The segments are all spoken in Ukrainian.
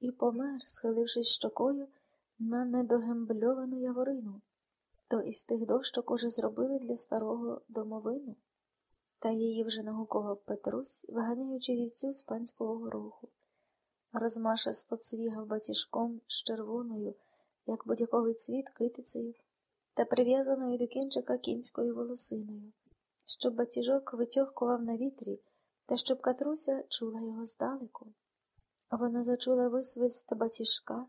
і помер, схилившись щокою на недогембльовану яворину, то із тих дощок уже зробили для старого домовину. Та її вже нагукував Петрусь, виганяючи вівцю з панського гороху. Розмашисто цвігав батіжком з червоною, як будь-яковий цвіт китицею, та прив'язаною до кінчика кінською волосиною, щоб батіжок витьохкував на вітрі, та щоб Катруся чула його здалеку. Вона зачула висвист батіжка,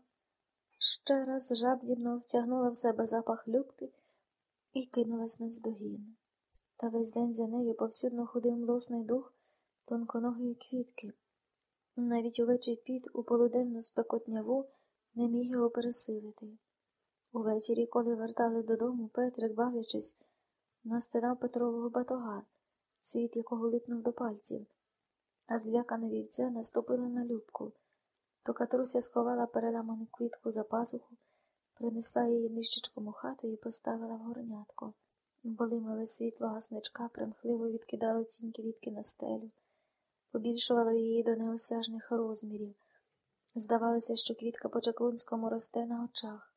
ще раз жабдібно втягнула в себе запах любки і кинулась навздогін. Та весь день за нею повсюдно ходив млосний дух тонконогої квітки. Навіть увечий піт у полуденну спекотняву не міг його пересилити. Увечері, коли вертали додому, Петрик, бавлячись, настинав Петрового батога, світ якого липнув до пальців, а злякана вівця наступила на любку. То Катруся сховала переламану квітку за пазуху, принесла її нищечком у хату і поставила в горнятко. Болимове світло гасничка примхливо відкидало тінь квітки на стелю, побільшувало її до неосяжних розмірів. Здавалося, що квітка по Чаклунському росте на очах.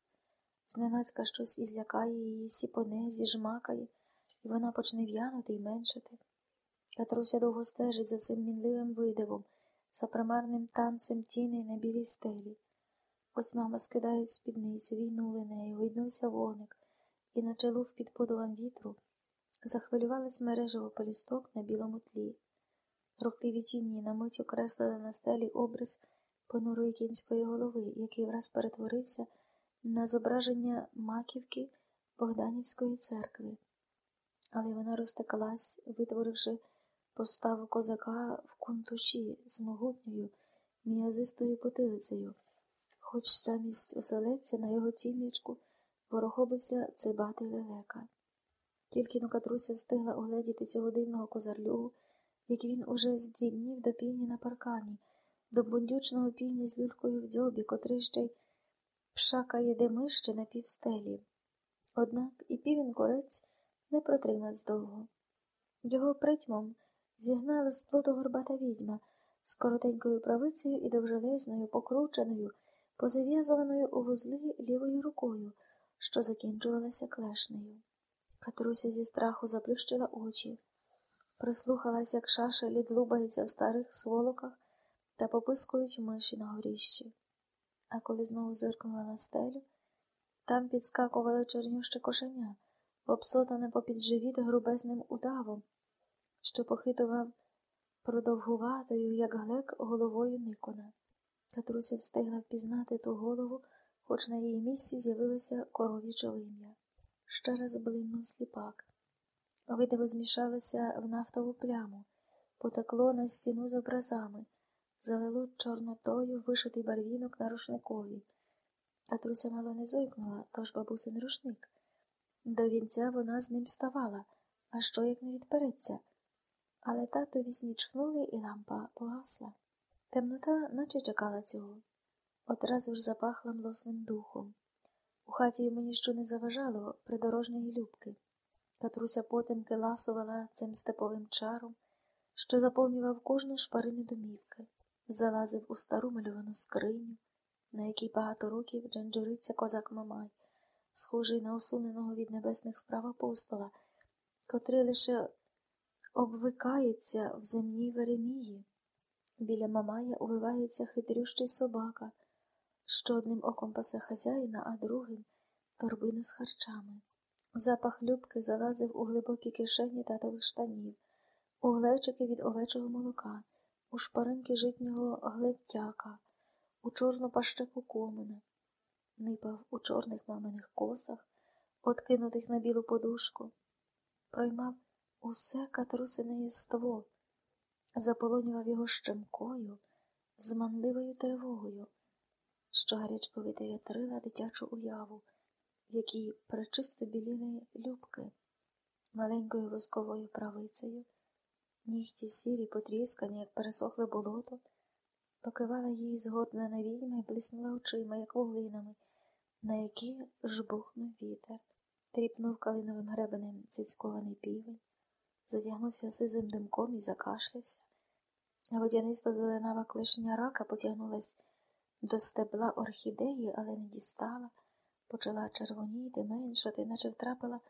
Зненацька щось і злякає її, сіпоне, зіжмакає, і вона почне в'янути й меншити. Катруся довго стежить за цим мінливим видивом, за примарним танцем тіней на білій стелі. Ось мама скидають спідницю, війнули нею, гойднувся вогник і наче луг під подувом вітру захвилювалась мережево полісток на білому тлі. Рухливі тінні на мить окреслили на стелі образ понурої кінської голови, який враз перетворився на зображення маківки Богданівської церкви. Але вона розтекалась, витворивши поставу козака в кунтуші з могутньою, м'язистою потилицею, хоч замість оселедця на його тім'ячку ворохобився цибатий лелека. Тільки но Катруся встигла огледіти цього дивного козарлюгу, як він уже здрібнів до півні на паркані, до бундючного півні з люлькою в дзьобі, котрий ще й пшакає демище на півстелі. Однак і півін корець не протримався довго. Його притьмом зігнала з плоту горбата відьма з коротенькою правицею і довжелезною, покрученою, позав'язуваною у вузли лівою рукою що закінчувалася клешнею. Катруся зі страху заплющила очі, прислухалась, як шашелі длубаються в старих сволоках та попискують миші на горіщі. А коли знову зиркнула на стелю, там підскакувало чорнюще кошеня, обсотане попід живіт грубезним удавом, що похитував продовгуватою, як глек, головою Никона. Катруся встигла впізнати ту голову хоч на її місці з'явилося коров'яче вим'я. Ще раз блимнув сліпак. Видиво змішалося в нафтову пляму, потекло на стіну з образами, залило чорнотою вишитий барвінок на рушникові. А Труся мало не зойкнула, тож бабусин рушник. До вінця вона з ним ставала, а що як не відпереться. Але тато вісні чхнули, і лампа погасла. Темнота наче чекала цього. Одразу ж запахла млосним духом. У хаті йому ніщо не заважало придорожньої любки. Катруся потемки ласувала цим степовим чаром, що заповнював кожну шпарину домівки, залазив у стару мальовану скриню, на якій багато років джанджуриться козак Мамай, схожий на усуненого від небесних справ апостола, котрий лише обвикається в земній веремії. Біля Мамая увивається хитрющий собака що одним оком пасе хазяїна, а другим торбину з харчами. Запах любки залазив у глибокі кишені татових штанів, у глечики від овечого молока, у шпаринки житнього глевтяка, у чорну пащеку комина, нипав у чорних маминих косах, откинутих на білу подушку, проймав усе катрусине єство, заполонював його щемкою, з манливою тривогою що гарячковито вітрила дитячу уяву, в якій пречисто біліли любки, маленькою восковою правицею, нігті сірі, потріскані, як пересохле болото, покивала її згорблена відьма і блиснула очима, як вуглинами, на які жбухнув вітер, тріпнув калиновим гребенем цицькований півень, затягнувся сизим димком і закашлявся, водяниста зеленава клешня рака потягнулась до стебла орхідеї, але не дістала, почала червоніти, меншати, наче втрапила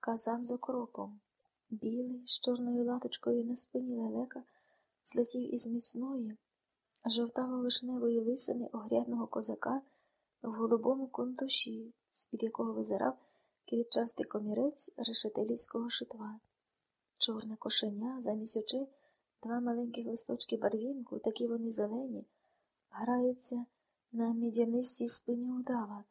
казан з окропом. Білий, з чорною латочкою на спині лелека, злетів із міцної, жовтаво-вишневої лисини огрядного козака в голубому контуші, з-під якого визирав квітчастий комірець решетилівського шитва. Чорне кошеня, замість очей два маленьких листочки барвінку, такі вони зелені, грається на мідянистій спині удава,